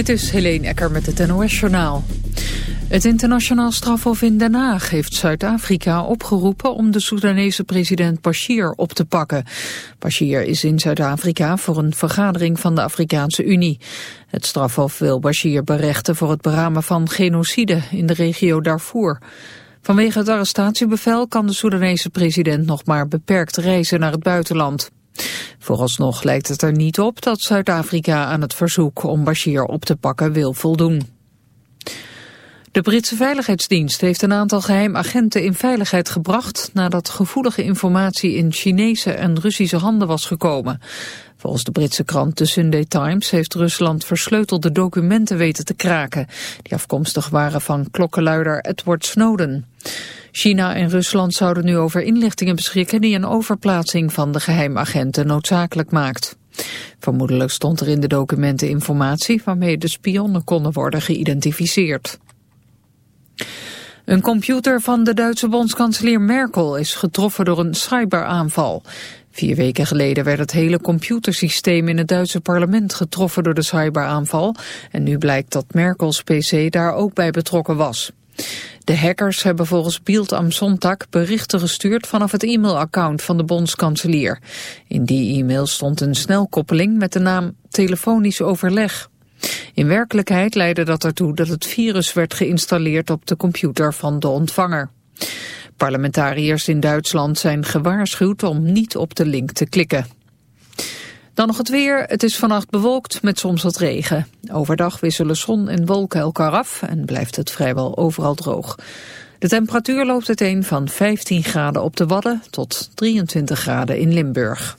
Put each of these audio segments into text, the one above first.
Dit is Helene Ecker met het NOS-journaal. Het internationaal strafhof in Den Haag heeft Zuid-Afrika opgeroepen om de Soedanese president Bashir op te pakken. Bashir is in Zuid-Afrika voor een vergadering van de Afrikaanse Unie. Het strafhof wil Bashir berechten voor het beramen van genocide in de regio Darfur. Vanwege het arrestatiebevel kan de Soedanese president nog maar beperkt reizen naar het buitenland. Vooralsnog lijkt het er niet op dat Zuid-Afrika aan het verzoek om Bashir op te pakken wil voldoen. De Britse Veiligheidsdienst heeft een aantal geheim agenten in veiligheid gebracht nadat gevoelige informatie in Chinese en Russische handen was gekomen. Volgens de Britse krant The Sunday Times heeft Rusland versleutelde documenten weten te kraken, die afkomstig waren van klokkenluider Edward Snowden. China en Rusland zouden nu over inlichtingen beschikken die een overplaatsing van de geheimagenten noodzakelijk maakt. Vermoedelijk stond er in de documenten informatie waarmee de spionnen konden worden geïdentificeerd. Een computer van de Duitse bondskanselier Merkel is getroffen door een cyberaanval. Vier weken geleden werd het hele computersysteem in het Duitse parlement getroffen door de cyberaanval. En nu blijkt dat Merkels pc daar ook bij betrokken was. De hackers hebben volgens Bild am Sonntag berichten gestuurd vanaf het e-mailaccount van de bondskanselier. In die e-mail stond een snelkoppeling met de naam telefonisch overleg. In werkelijkheid leidde dat ertoe dat het virus werd geïnstalleerd op de computer van de ontvanger. Parlementariërs in Duitsland zijn gewaarschuwd om niet op de link te klikken. Dan nog het weer. Het is vannacht bewolkt met soms wat regen. Overdag wisselen zon en wolken elkaar af en blijft het vrijwel overal droog. De temperatuur loopt uiteen van 15 graden op de Wadden tot 23 graden in Limburg.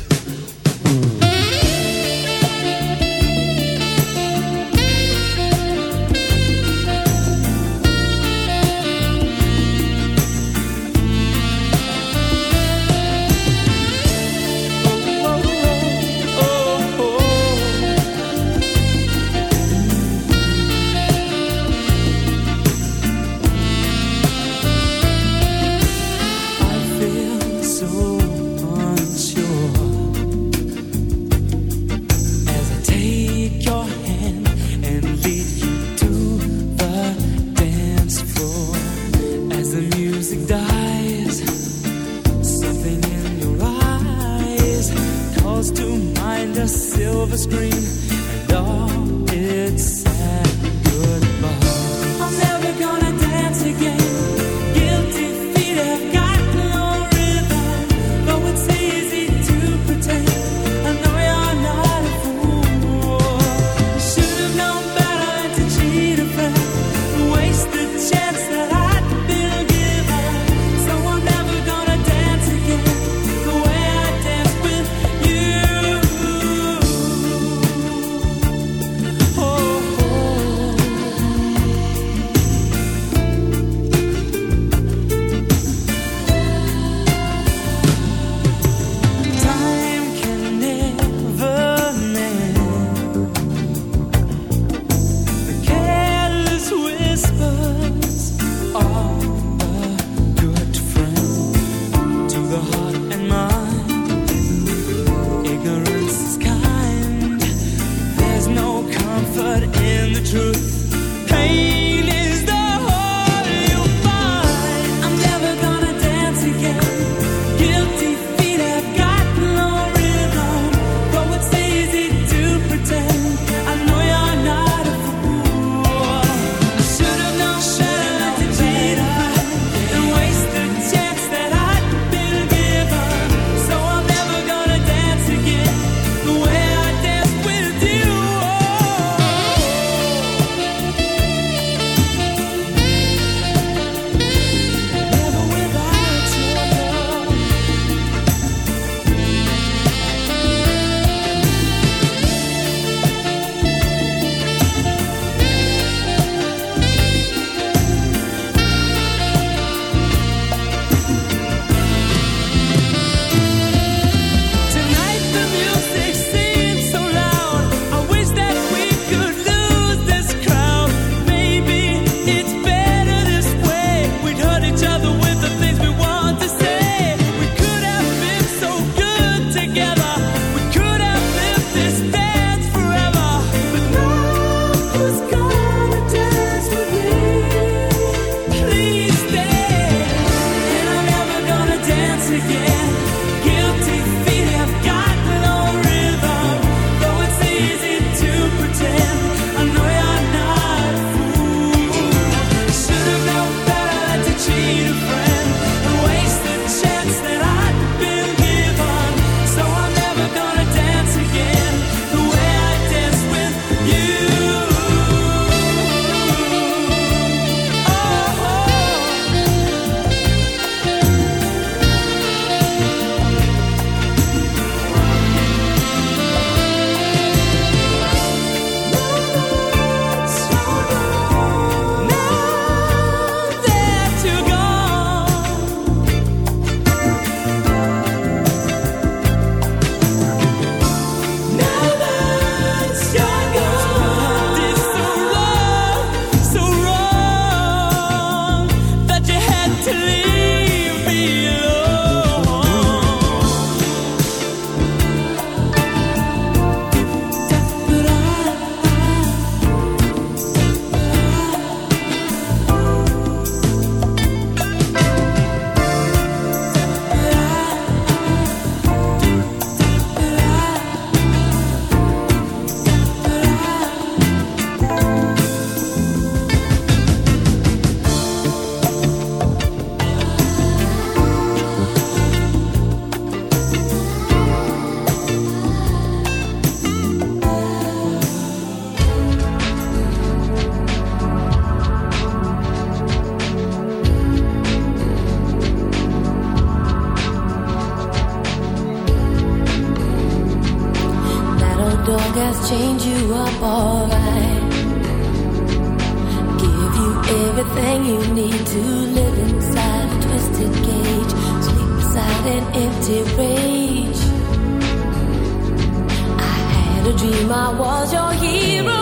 was your hero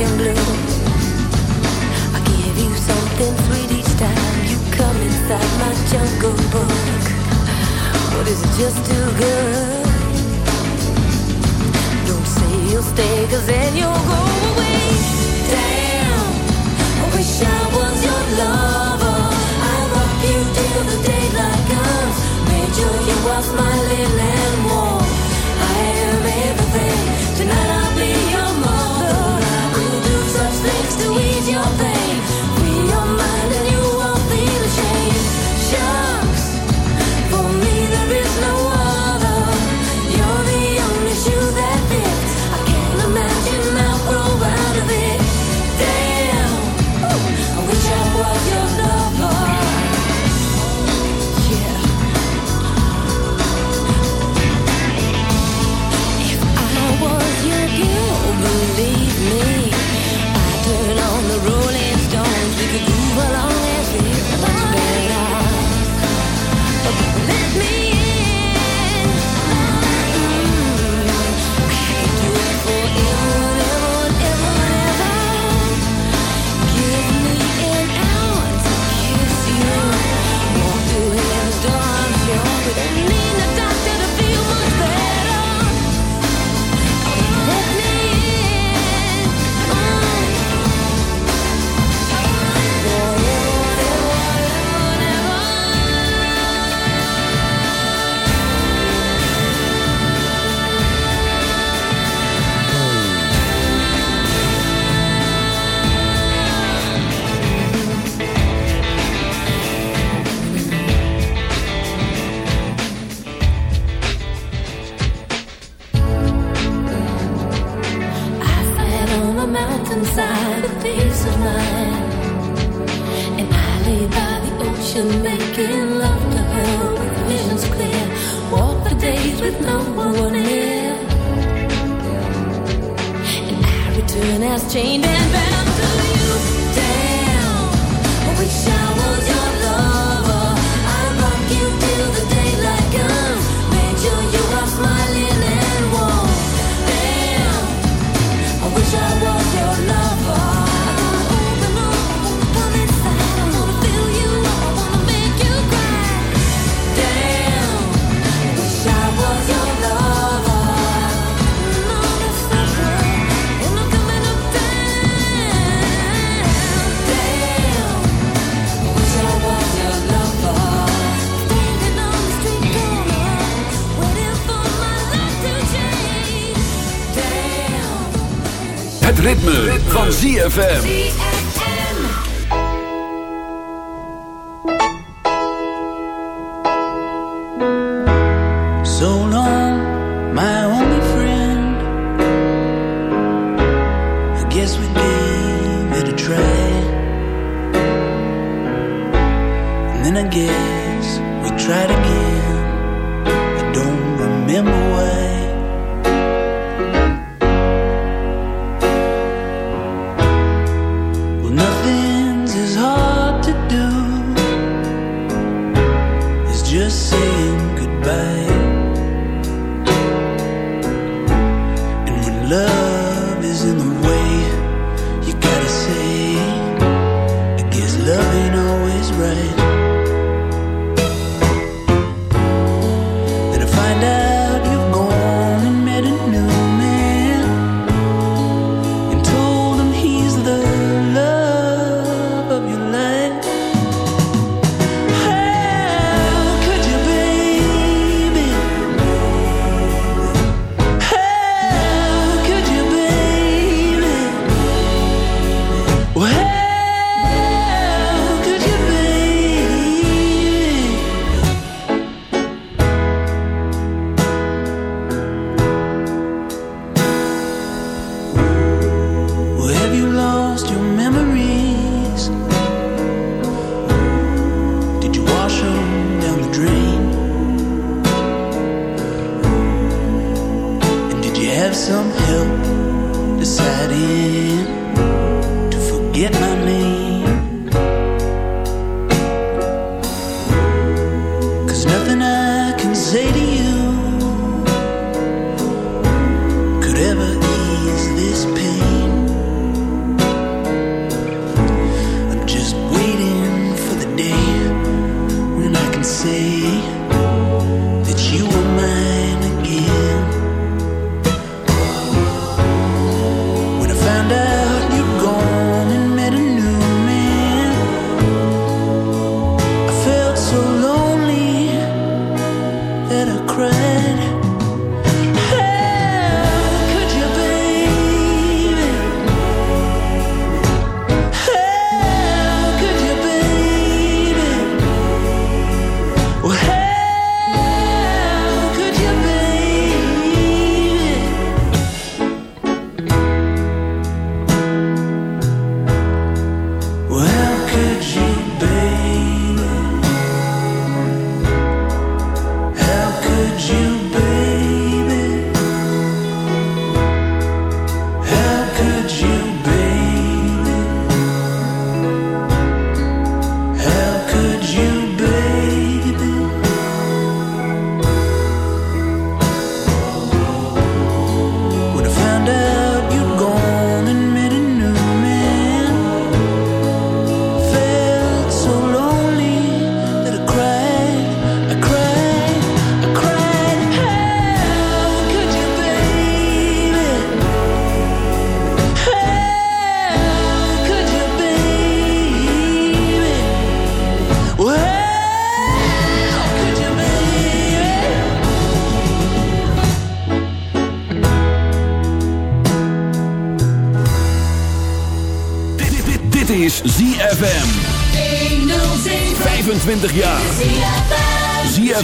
and blue. I give you something sweet each time you come inside my jungle book. But is it just too good? Don't say you'll stay, cause then you'll go away. Damn, I wish I was your lover. I rock you till the daylight comes. Made sure you are smiling and warm. I am everything. Tonight I'll be your van ZFM.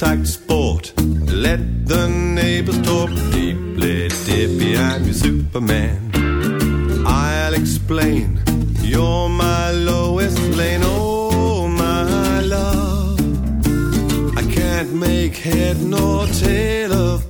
Contact sport. Let the neighbors talk. Deeply dippy, I'm your Superman. I'll explain. You're my Lois Lane. Oh, my love. I can't make head nor tail of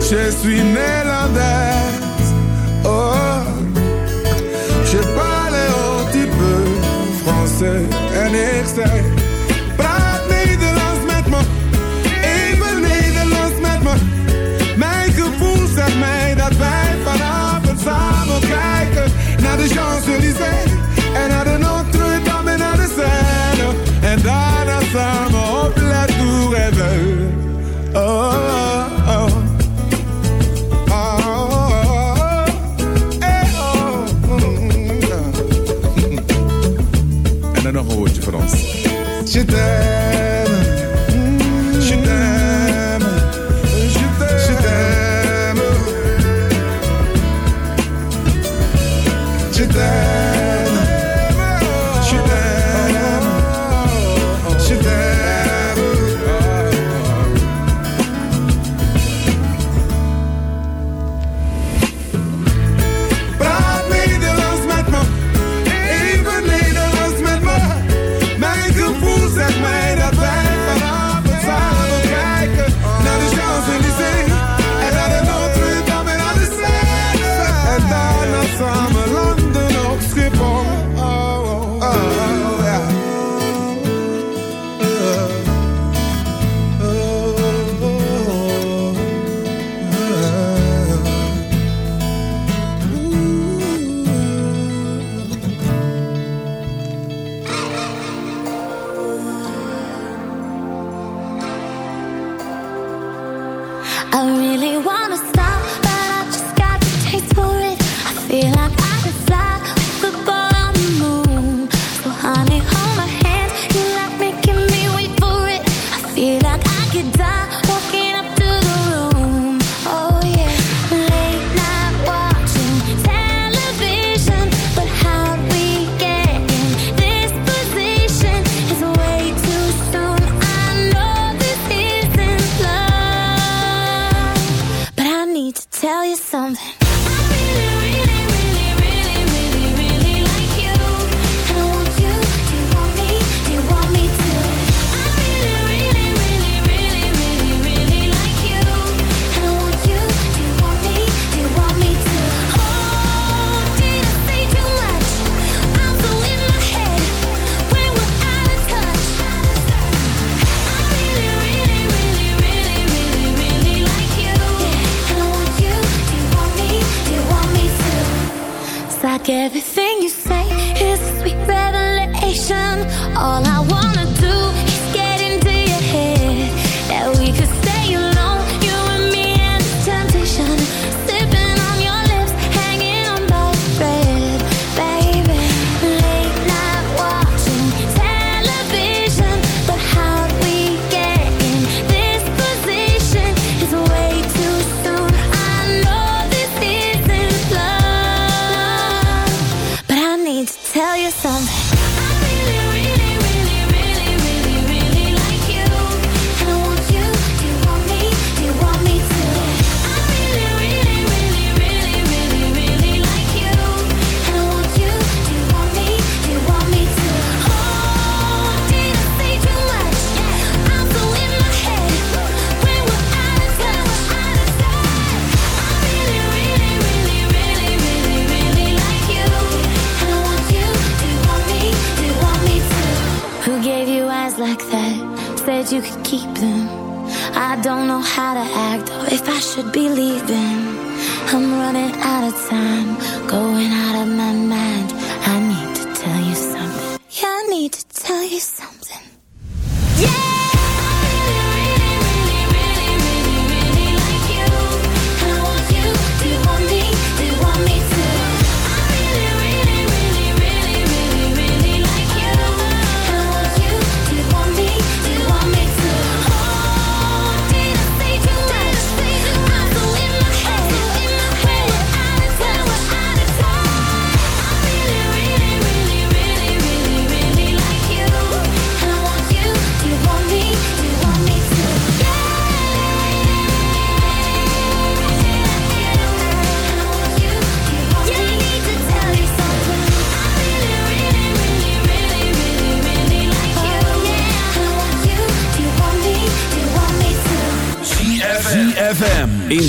je suis Nederlands. Oh, je parle un petit peu français. En ik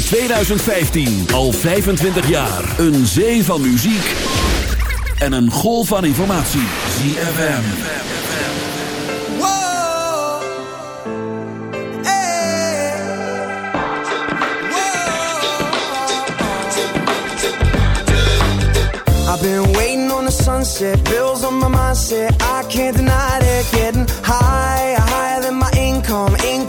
2015, al 25 jaar. Een zee van muziek en een golf van informatie. ZFM. Hey. I've been waiting on the sunset, bills on my mindset. I can't deny it, getting higher, higher than my income. Income's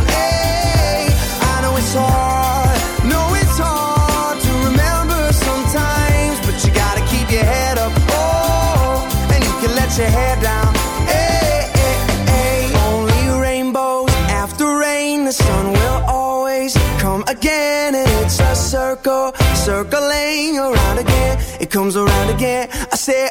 circle, circling around again. It comes around again. I say.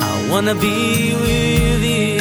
I wanna be with you.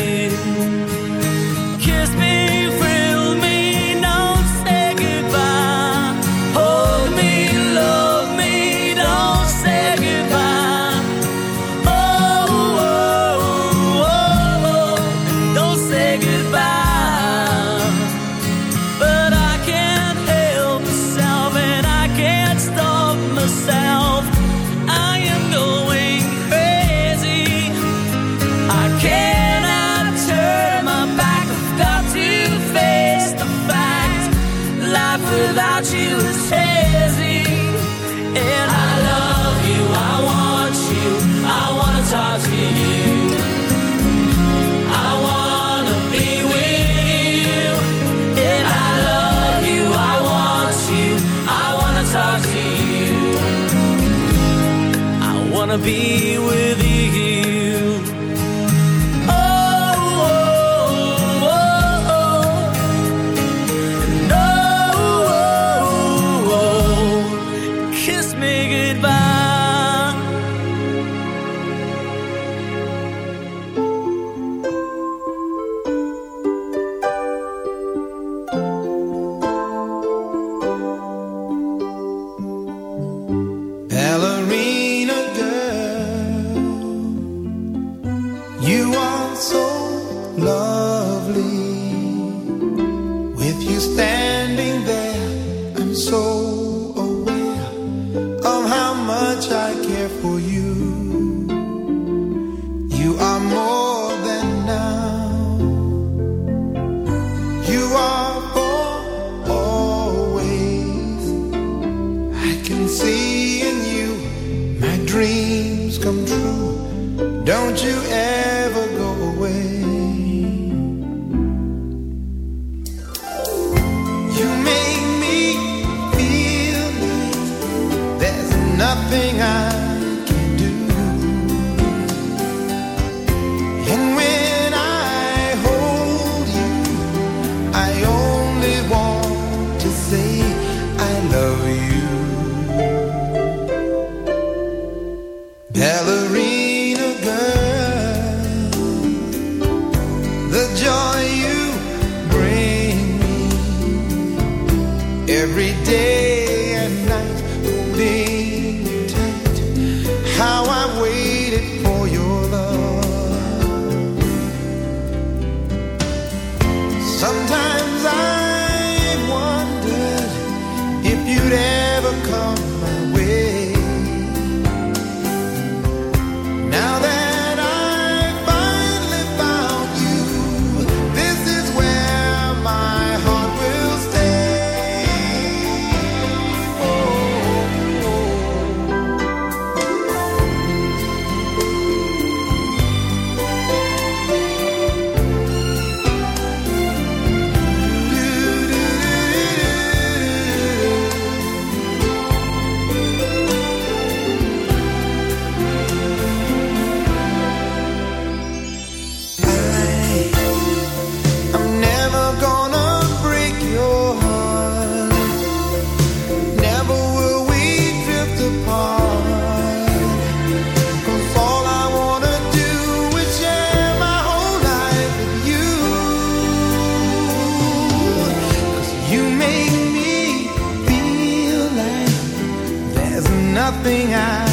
nothing I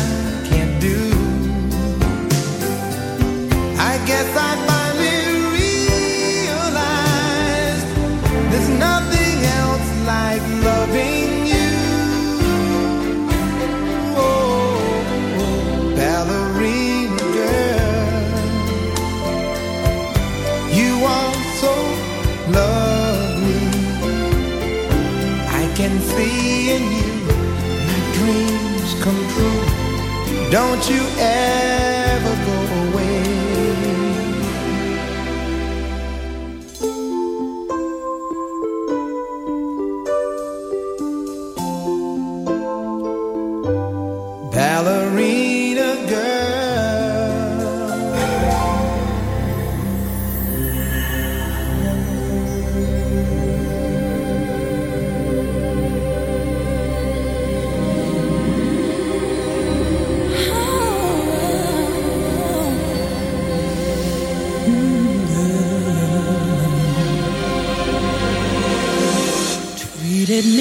Don't you ever